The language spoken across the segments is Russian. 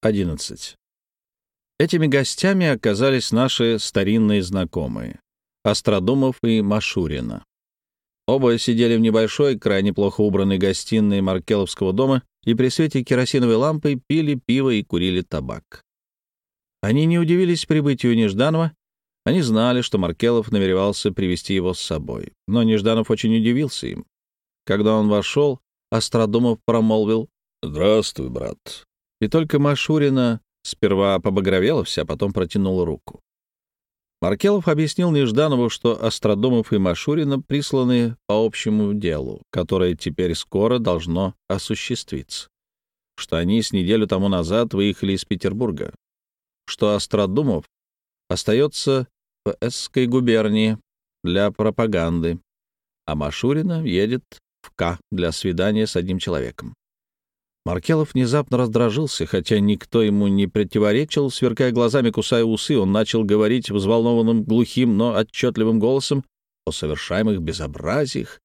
11. Этими гостями оказались наши старинные знакомые — Остродумов и Машурина. Оба сидели в небольшой, крайне плохо убранной гостиной Маркеловского дома и при свете керосиновой лампы пили пиво и курили табак. Они не удивились прибытию Нежданова, они знали, что Маркелов намеревался привести его с собой, но Нежданов очень удивился им. Когда он вошел, Остродумов промолвил «Здравствуй, брат». И только Машурина сперва побагровела вся, потом протянула руку. Маркелов объяснил Нежданову, что Остродомов и Машурина присланы по общему делу, которое теперь скоро должно осуществиться, что они с неделю тому назад выехали из Петербурга, что Остродумов остается в Эсской губернии для пропаганды, а Машурина едет в К для свидания с одним человеком. Маркелов внезапно раздражился, хотя никто ему не противоречил, сверкая глазами, кусая усы, он начал говорить взволнованным, глухим, но отчетливым голосом о совершаемых безобразиях,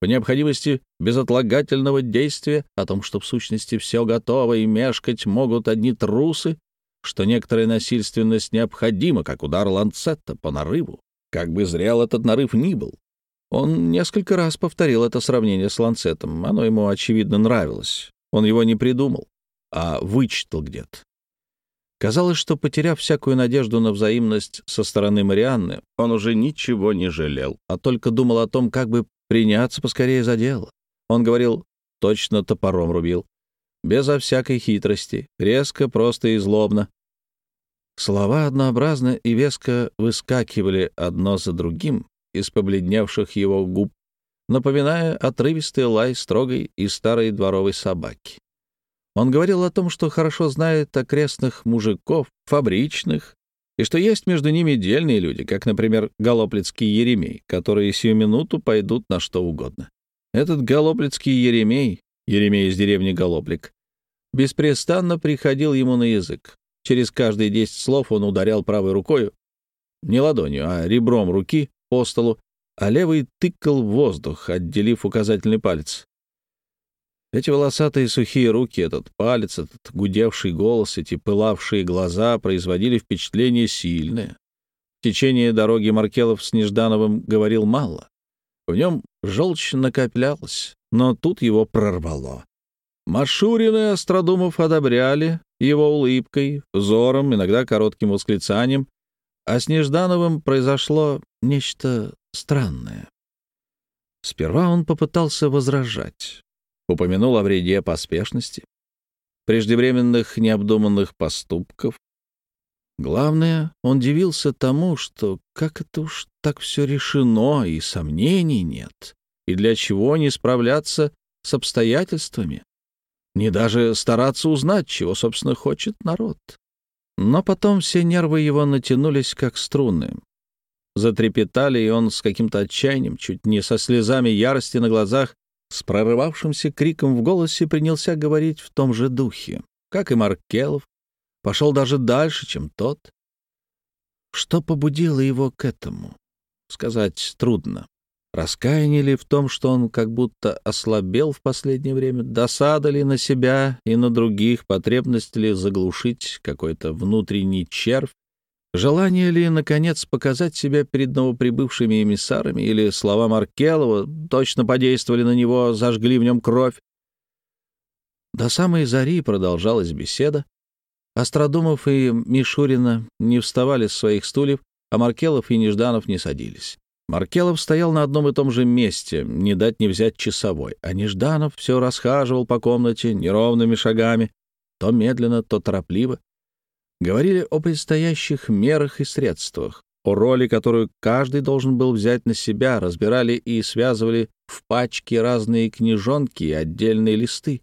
по необходимости безотлагательного действия, о том, что в сущности все готово и мешкать могут одни трусы, что некоторая насильственность необходима, как удар ланцета по нарыву, как бы зрел этот нарыв ни был. Он несколько раз повторил это сравнение с ланцетом, оно ему, очевидно, нравилось. Он его не придумал, а вычитал где-то. Казалось, что, потеряв всякую надежду на взаимность со стороны Марианны, он уже ничего не жалел, а только думал о том, как бы приняться поскорее за дело. Он говорил, точно топором рубил, безо всякой хитрости, резко, просто и злобно. Слова однообразно и веско выскакивали одно за другим из побледневших его губ, напоминая отрывистый лай строгой и старой дворовой собаки. Он говорил о том, что хорошо знает окрестных мужиков, фабричных, и что есть между ними дельные люди, как, например, Голоплицкий Еремей, которые сию минуту пойдут на что угодно. Этот Голоплицкий Еремей, Еремей из деревни Голоплик, беспрестанно приходил ему на язык. Через каждые десять слов он ударял правой рукой, не ладонью, а ребром руки по столу, а левый тыкал в воздух, отделив указательный палец. Эти волосатые сухие руки, этот палец, этот гудевший голос, эти пылавшие глаза производили впечатление сильное. В течение дороги Маркелов с Неждановым говорил мало. В нем желчь накоплялась, но тут его прорвало. Машурин и Остродумов одобряли его улыбкой, взором, иногда коротким восклицанием, а с Неждановым произошло нечто странное. Сперва он попытался возражать. Упомянул о вреде поспешности, преждевременных необдуманных поступков. Главное, он дивился тому, что как это уж так все решено, и сомнений нет, и для чего не справляться с обстоятельствами, не даже стараться узнать, чего, собственно, хочет народ. Но потом все нервы его натянулись, как струны затрепетали, и он с каким-то отчаянием, чуть не со слезами ярости на глазах, с прорывавшимся криком в голосе принялся говорить в том же духе, как и Маркелов, пошел даже дальше, чем тот. Что побудило его к этому? Сказать трудно. Раскаяние ли в том, что он как будто ослабел в последнее время? Досада ли на себя и на других? Потребность ли заглушить какой-то внутренний червь? Желание ли, наконец, показать себя перед новоприбывшими эмиссарами, или слова Маркелова точно подействовали на него, зажгли в нем кровь? До самой зари продолжалась беседа. Остродумов и Мишурина не вставали с своих стульев, а Маркелов и Нежданов не садились. Маркелов стоял на одном и том же месте, не дать не взять часовой, а Нежданов все расхаживал по комнате неровными шагами, то медленно, то торопливо, говорили о предстоящих мерах и средствах, о роли, которую каждый должен был взять на себя, разбирали и связывали в пачки разные книжонки и отдельные листы.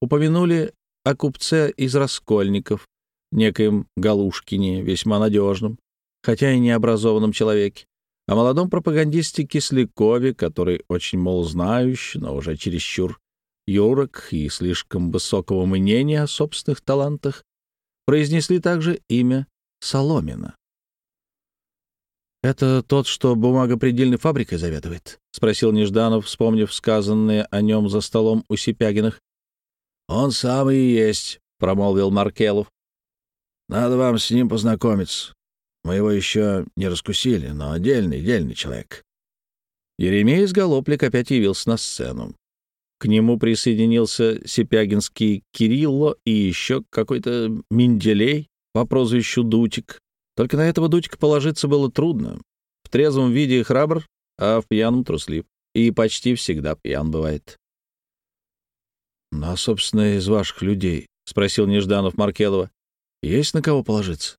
Упомянули о купце из Раскольников, некоем Галушкине, весьма надежном, хотя и необразованном человеке, о молодом пропагандисте Кислякове, который очень, мол, знающий, но уже чересчур юрок и слишком высокого мнения о собственных талантах, произнесли также имя Соломина. «Это тот, что бумагопредельной фабрикой заведует?» — спросил Нежданов, вспомнив сказанное о нем за столом у Сипягиных. «Он самый и есть», промолвил Маркелов. «Надо вам с ним познакомиться. Мы его еще не раскусили, но отдельный, дельный человек». Еремей из Голоплик опять явился на сцену. К нему присоединился Сипягинский Кирилло и еще какой-то Менделей по прозвищу Дутик. Только на этого Дутика положиться было трудно. В трезвом виде храбр, а в пьяном труслив. И почти всегда пьян бывает. «Ну, а, собственно, из ваших людей, — спросил Нежданов Маркелова, — есть на кого положиться?»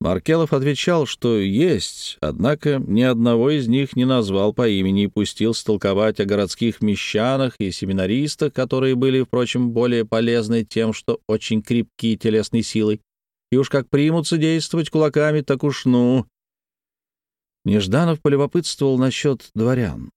Маркелов отвечал, что есть, однако ни одного из них не назвал по имени и пустил столковать о городских мещанах и семинаристах, которые были, впрочем, более полезны тем, что очень крепкие телесной силой. И уж как примутся действовать кулаками, так уж ну. Нежданов полюбопытствовал насчет дворян.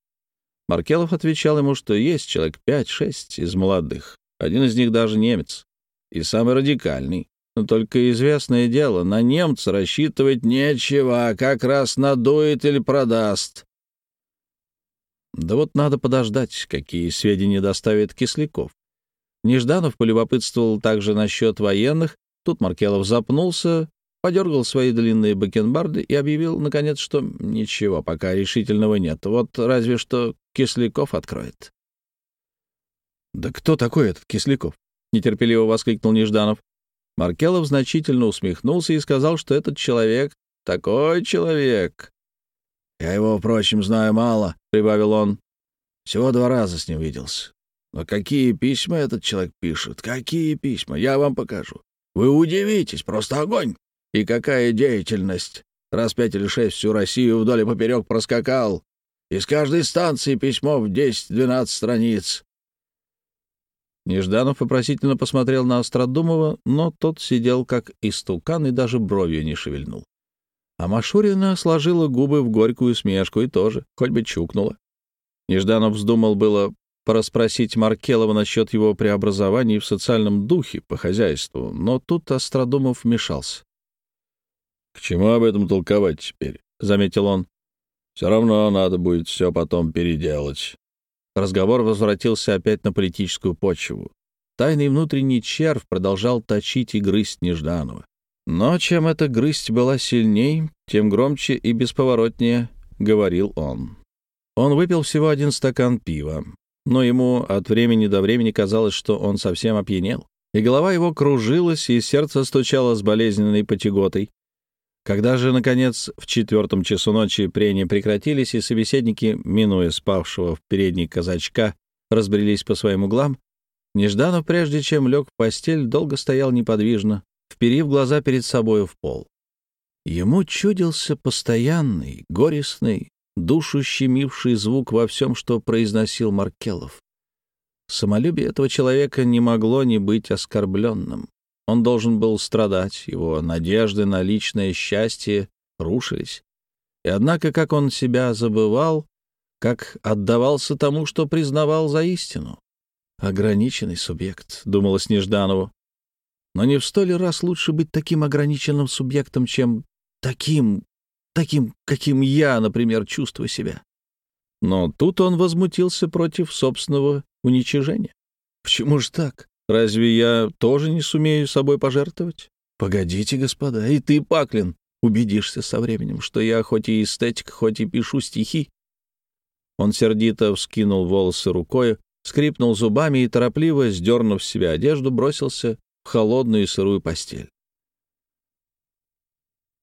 Маркелов отвечал ему, что есть человек пять-шесть из молодых. Один из них даже немец. И самый радикальный. Но только известное дело, на немца рассчитывать нечего, а как раз надует или продаст. Да вот надо подождать, какие сведения доставит Кисляков. Нежданов полюбопытствовал также насчет военных. Тут Маркелов запнулся, подергал свои длинные бакенбарды и объявил, наконец, что ничего пока решительного нет. Вот разве что Кисляков откроет. «Да кто такой этот Кисляков?» — нетерпеливо воскликнул Нежданов. Маркелов значительно усмехнулся и сказал, что этот человек — такой человек. «Я его, впрочем, знаю мало», — прибавил он. «Всего два раза с ним виделся. Но какие письма этот человек пишет? Какие письма? Я вам покажу. Вы удивитесь, просто огонь. И какая деятельность. Раз пять или шесть всю Россию вдоль и поперек проскакал. Из каждой станции письмо в 10-12 страниц. Нежданов вопросительно посмотрел на Остродумова, но тот сидел как истукан и даже бровью не шевельнул. А Машурина сложила губы в горькую смешку и тоже, хоть бы чукнула. Нежданов вздумал было порасспросить Маркелова насчет его преобразований в социальном духе по хозяйству, но тут Остродумов вмешался. — К чему об этом толковать теперь? — заметил он. — Все равно надо будет все потом переделать. Разговор возвратился опять на политическую почву. Тайный внутренний червь продолжал точить и грызть Нежданова. Но чем эта грызть была сильней, тем громче и бесповоротнее говорил он. Он выпил всего один стакан пива, но ему от времени до времени казалось, что он совсем опьянел, и голова его кружилась, и сердце стучало с болезненной потяготой. Когда же, наконец, в четвертом часу ночи прения прекратились, и собеседники, минуя спавшего в передней казачка, разбрелись по своим углам, Нежданов, прежде чем лег в постель, долго стоял неподвижно, вперив глаза перед собою в пол. Ему чудился постоянный, горестный, душу щемивший звук во всем, что произносил Маркелов. Самолюбие этого человека не могло не быть оскорбленным. Он должен был страдать, его надежды на личное счастье рушились. И однако, как он себя забывал, как отдавался тому, что признавал за истину. Ограниченный субъект, — думалось Нежданову. Но не в сто ли раз лучше быть таким ограниченным субъектом, чем таким, таким, каким я, например, чувствую себя? Но тут он возмутился против собственного уничижения. Почему же так? Разве я тоже не сумею собой пожертвовать? Погодите, господа, и ты, Паклин, убедишься со временем, что я хоть и эстетик, хоть и пишу стихи. Он сердито вскинул волосы рукой, скрипнул зубами и, торопливо, сдернув с себя одежду, бросился в холодную и сырую постель.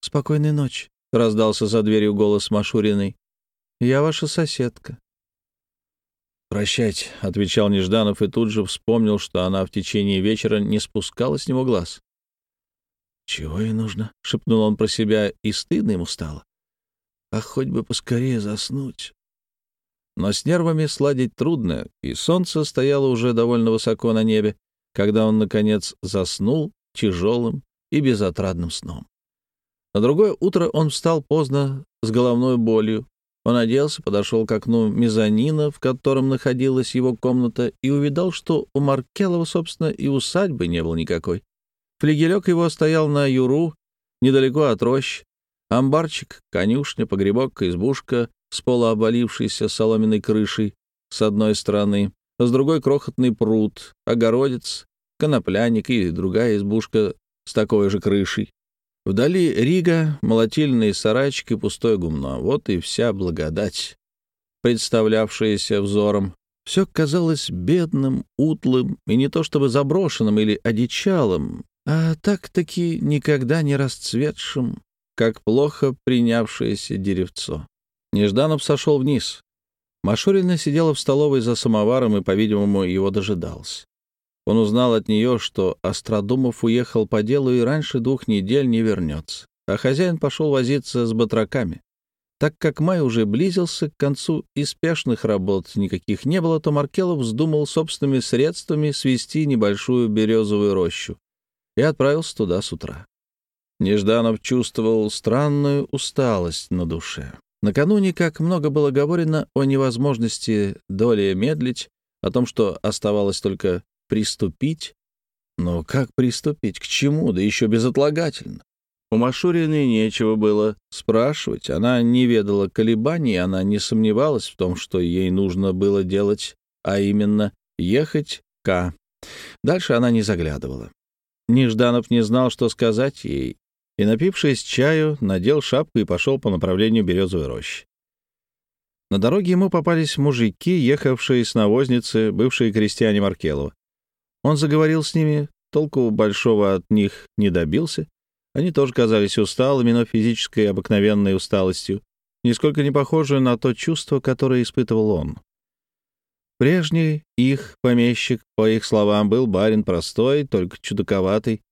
«Спокойной ночи», — раздался за дверью голос Машуриной. «Я ваша соседка». «Прощайте», — отвечал Нежданов и тут же вспомнил, что она в течение вечера не спускала с него глаз. «Чего ей нужно?» — шепнул он про себя, и стыдно ему стало. «А хоть бы поскорее заснуть». Но с нервами сладить трудно, и солнце стояло уже довольно высоко на небе, когда он, наконец, заснул тяжелым и безотрадным сном. На другое утро он встал поздно с головной болью, он оделся, подошел к окну мезонина, в котором находилась его комната, и увидал, что у Маркелова, собственно, и усадьбы не было никакой. Флигелек его стоял на юру, недалеко от рощ. Амбарчик, конюшня, погребок, избушка с полуобвалившейся соломенной крышей с одной стороны, с другой — крохотный пруд, огородец конопляник и другая избушка с такой же крышей. Вдали Рига, молотильные сарайчик и пустое гумно. Вот и вся благодать, представлявшаяся взором. Все казалось бедным, утлым, и не то чтобы заброшенным или одичалым, а так-таки никогда не расцветшим, как плохо принявшееся деревцо. Нежданов сошел вниз. Машурина сидела в столовой за самоваром и, по-видимому, его дожидался. Он узнал от нее, что Остродумов уехал по делу и раньше двух недель не вернется, а хозяин пошел возиться с батраками. Так как май уже близился к концу и спешных работ никаких не было, то Маркелов вздумал собственными средствами свести небольшую березовую рощу и отправился туда с утра. Нежданов чувствовал странную усталость на душе. Накануне, как много было говорено о невозможности доли медлить, о том, что оставалось только Приступить? Но как приступить? К чему? Да еще безотлагательно. У Машуриной нечего было спрашивать. Она не ведала колебаний, она не сомневалась в том, что ей нужно было делать, а именно ехать к. Дальше она не заглядывала. Нежданов не знал, что сказать ей, и, напившись чаю, надел шапку и пошел по направлению березовой рощи. На дороге ему попались мужики, ехавшие с навозницы, бывшие крестьяне Маркелова. Он заговорил с ними, толку большого от них не добился. Они тоже казались усталыми, но физической обыкновенной усталостью, нисколько не похожую на то чувство, которое испытывал он. Прежний их помещик, по их словам, был барин простой, только чудаковатый.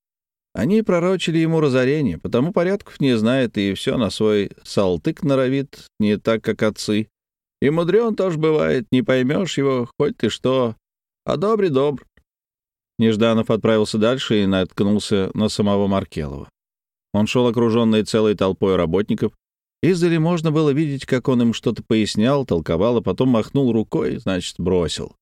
Они пророчили ему разорение, потому порядков не знает и все на свой салтык норовит, не так, как отцы. И мудрен тоже бывает, не поймешь его, хоть ты что, а добрый добр. Нежданов отправился дальше и наткнулся на самого Маркелова. Он шел окруженный целой толпой работников. Издали можно было видеть, как он им что-то пояснял, толковал, а потом махнул рукой, значит, бросил.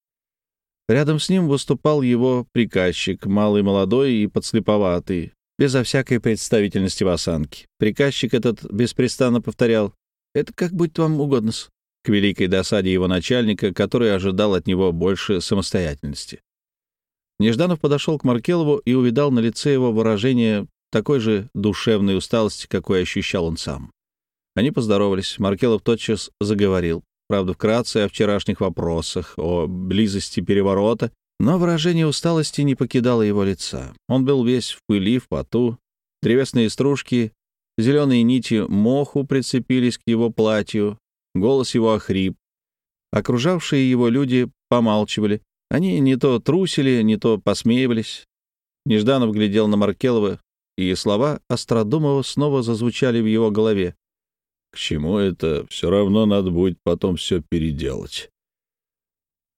Рядом с ним выступал его приказчик, малый молодой и подслеповатый, безо всякой представительности в осанке. Приказчик этот беспрестанно повторял «Это как будет вам угодно -с», к великой досаде его начальника, который ожидал от него больше самостоятельности. Нежданов подошел к Маркелову и увидал на лице его выражение такой же душевной усталости, какой ощущал он сам. Они поздоровались. Маркелов тотчас заговорил. Правда, вкратце о вчерашних вопросах, о близости переворота, но выражение усталости не покидало его лица. Он был весь в пыли, в поту. Древесные стружки, зеленые нити моху прицепились к его платью, голос его охрип. Окружавшие его люди помалчивали, они не то трусили, не то посмеивались. Нежданов глядел на Маркелова, и слова Остродумова снова зазвучали в его голове. «К чему это? Все равно надо будет потом все переделать».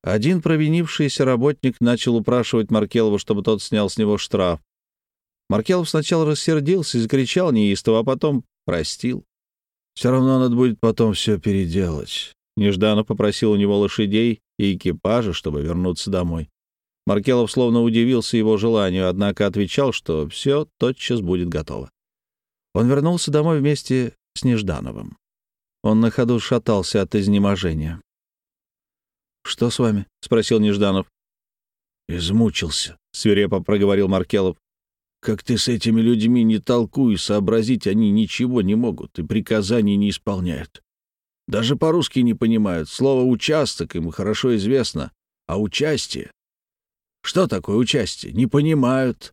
Один провинившийся работник начал упрашивать Маркелова, чтобы тот снял с него штраф. Маркелов сначала рассердился и закричал неистово, а потом простил. «Все равно надо будет потом все переделать». Нежданов попросил у него лошадей и экипажа, чтобы вернуться домой. Маркелов словно удивился его желанию, однако отвечал, что все тотчас будет готово. Он вернулся домой вместе с Неждановым. Он на ходу шатался от изнеможения. «Что с вами?» — спросил Нежданов. «Измучился», — свирепо проговорил Маркелов. «Как ты с этими людьми не толкуй, сообразить они ничего не могут и приказаний не исполняют. Даже по-русски не понимают. Слово «участок» им хорошо известно. А участие? Что такое участие? Не понимают.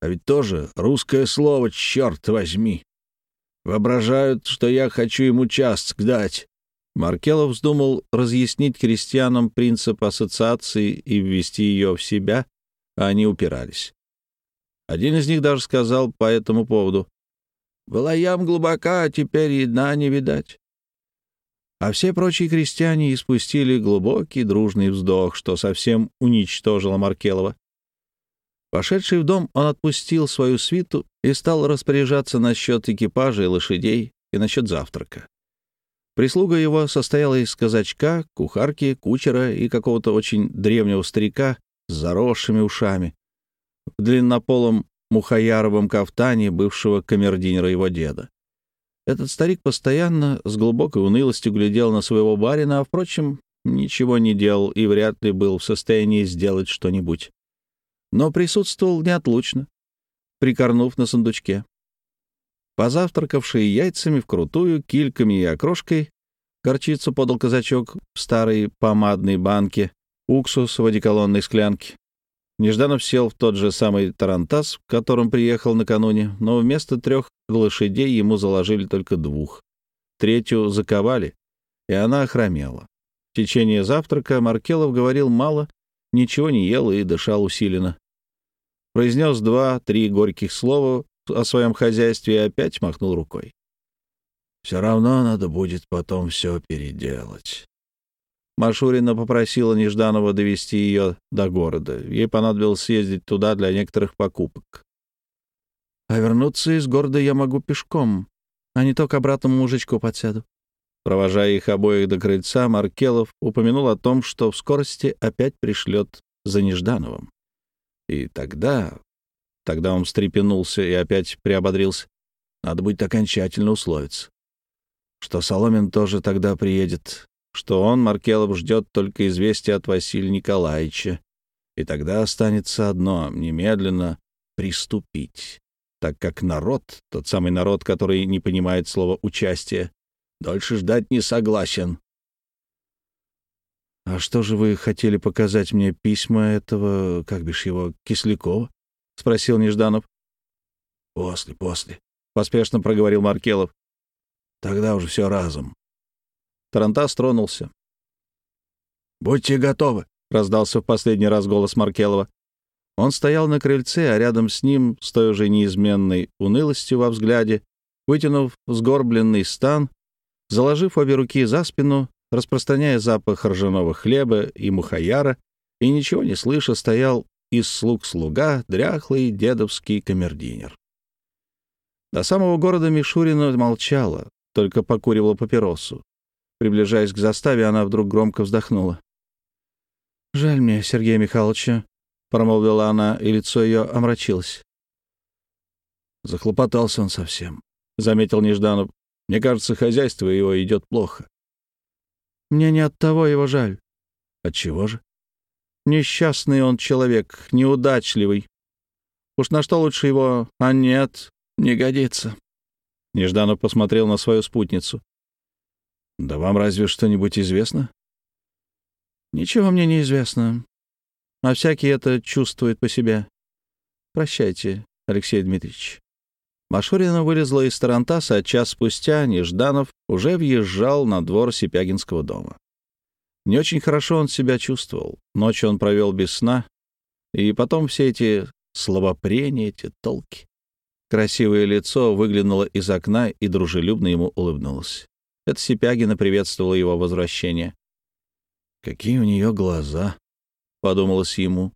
А ведь тоже русское слово, черт возьми. Воображают, что я хочу им участок дать. Маркелов вздумал разъяснить крестьянам принцип ассоциации и ввести ее в себя, а они упирались. Один из них даже сказал по этому поводу, «Была ям глубока, а теперь и дна не видать» а все прочие крестьяне испустили глубокий дружный вздох, что совсем уничтожило Маркелова. Пошедший в дом, он отпустил свою свиту и стал распоряжаться насчет экипажа и лошадей и насчет завтрака. Прислуга его состояла из казачка, кухарки, кучера и какого-то очень древнего старика с заросшими ушами, в длиннополом мухаяровом кафтане бывшего камердинера его деда. Этот старик постоянно с глубокой унылостью глядел на своего барина, а, впрочем, ничего не делал и вряд ли был в состоянии сделать что-нибудь. но присутствовал неотлучно, прикорнув на сундучке. Позавтракавший яйцами вкрутую, кильками и окрошкой, горчицу подал казачок в старой помадной банке, уксус в одеколонной склянке. Нежданов сел в тот же самый тарантас, в котором приехал накануне, но вместо трех лошадей ему заложили только двух. Третью заковали, и она охромела. В течение завтрака Маркелов говорил мало, ничего не ел и дышал усиленно. Произнес два-три горьких слова о своем хозяйстве и опять махнул рукой. «Все равно надо будет потом все переделать. Машурина попросила Нежданова довести ее до города. Ей понадобилось съездить туда для некоторых покупок. «А вернуться из города я могу пешком, а не то к обратному мужичку подсяду». Провожая их обоих до крыльца, Маркелов упомянул о том, что в скорости опять пришлет за Неждановым. И тогда... Тогда он встрепенулся и опять приободрился. Надо будет окончательно условиться. Что Соломин тоже тогда приедет, что он, Маркелов, ждет только известия от Василия Николаевича, и тогда останется одно — немедленно приступить, так как народ, тот самый народ, который не понимает слова «участие», дольше ждать не согласен. «А что же вы хотели показать мне письма этого, как бишь его, Кислякова?» — спросил Нежданов. «После, после», — поспешно проговорил Маркелов. «Тогда уже все разом. Тарантас тронулся. «Будьте готовы», — раздался в последний раз голос Маркелова. Он стоял на крыльце, а рядом с ним, с той же неизменной унылостью во взгляде, вытянув сгорбленный стан, заложив обе руки за спину, распространяя запах ржаного хлеба и мухаяра, и ничего не слыша, стоял из слуг слуга дряхлый дедовский камердинер. До самого города Мишурина молчала, только покуривала папиросу. Приближаясь к заставе, она вдруг громко вздохнула. «Жаль мне Сергея Михайловича», — промолвила она, и лицо ее омрачилось. «Захлопотался он совсем», — заметил Нежданов. «Мне кажется, хозяйство его идет плохо». «Мне не от того его жаль». «Отчего же?» «Несчастный он человек, неудачливый. Уж на что лучше его, а нет, не годится». Нежданов посмотрел на свою спутницу. Да вам разве что-нибудь известно? Ничего мне не известно. А всякий это чувствует по себе. Прощайте, Алексей Дмитриевич. Машурина вылезла из Тарантаса, а час спустя Нежданов уже въезжал на двор Сипягинского дома. Не очень хорошо он себя чувствовал. Ночью он провел без сна, и потом все эти словопрения, эти толки. Красивое лицо выглянуло из окна и дружелюбно ему улыбнулось. Это Сипягина приветствовала его возвращение. «Какие у нее глаза!» — подумалось ему.